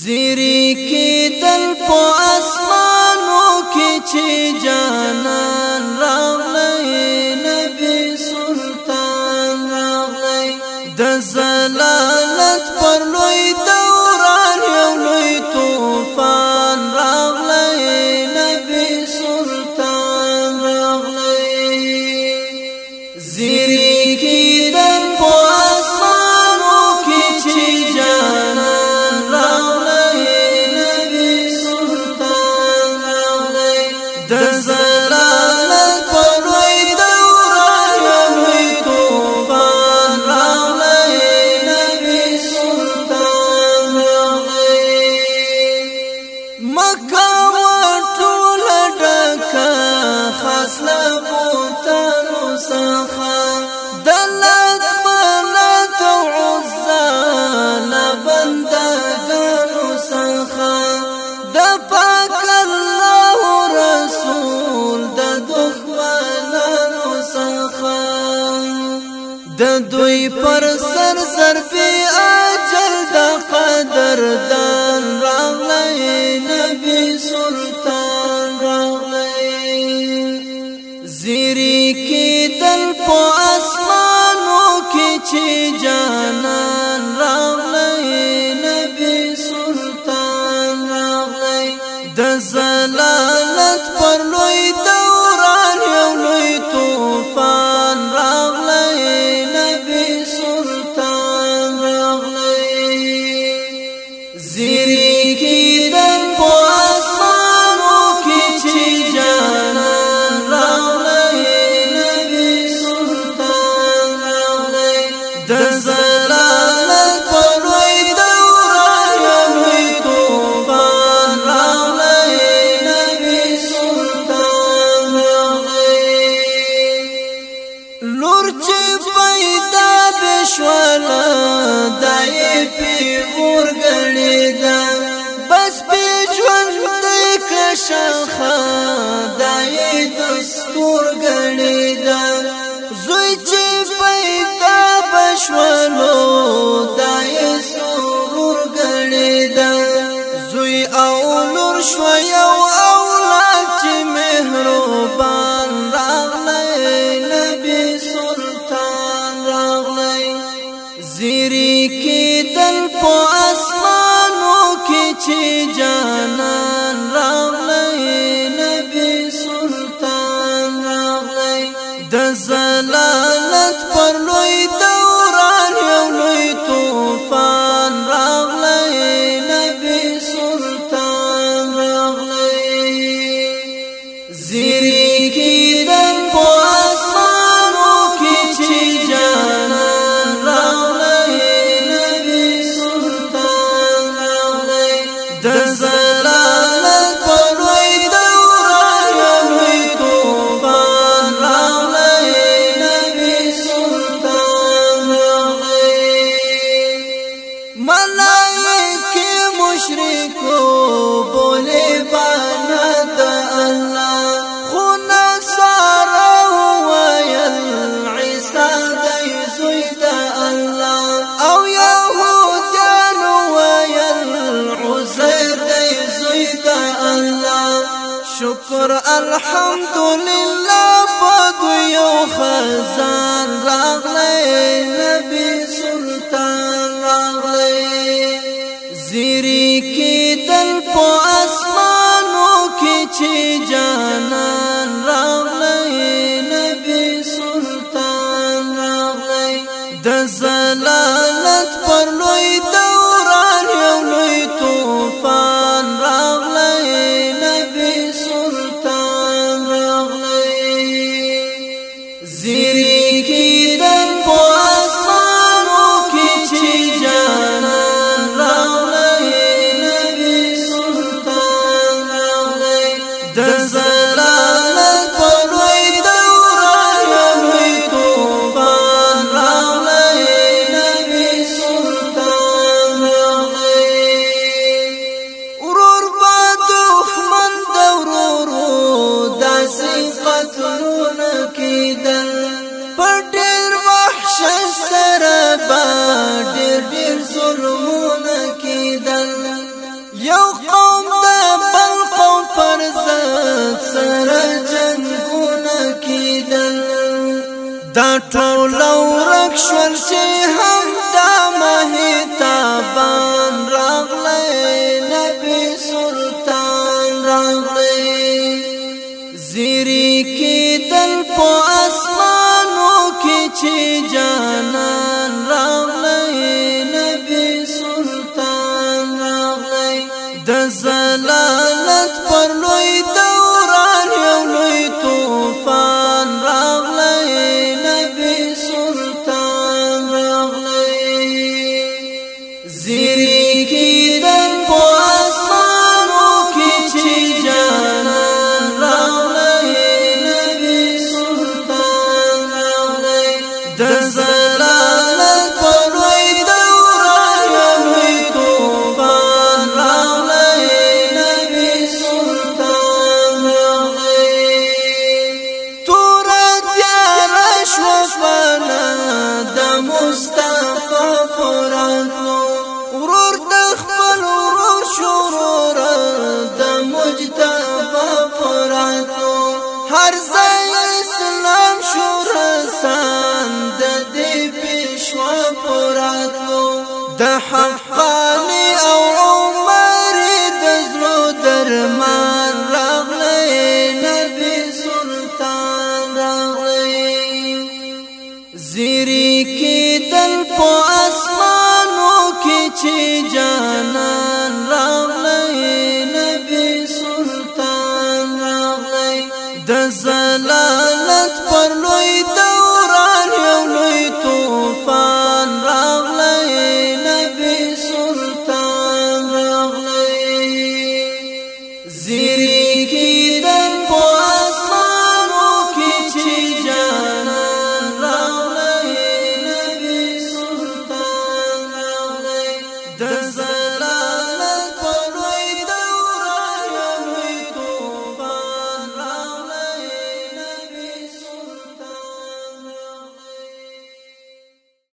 زیری کې دل په د دوی پر سر سر په اجل د قدر دان راغلی نبی سلطان شوال دای پیغور غړیدا بس په ژوند د کښه خدای دستور غړی د زلالت په لوی دوره لوی طوفان راغلی نبی سلطان راغلی ملائکه مشرکو بوله باندې الله شکر الحمدلله په یو خزان راغلی نبی سلطان راغلی زیری کې دل په اسمانو کې چې جانان راغلی نبی سلطان راغلی د زلالت پر لوی پټیر وحشت سره با ډیر ډیر ظلمونه کیدل یو قوم د بل قوم پر ځان سره جنگونه کیدل دا ټول ورک شول چې هم دا مهتابان راغلی نبی سلطان راغلی زیری کیدل په هر ځای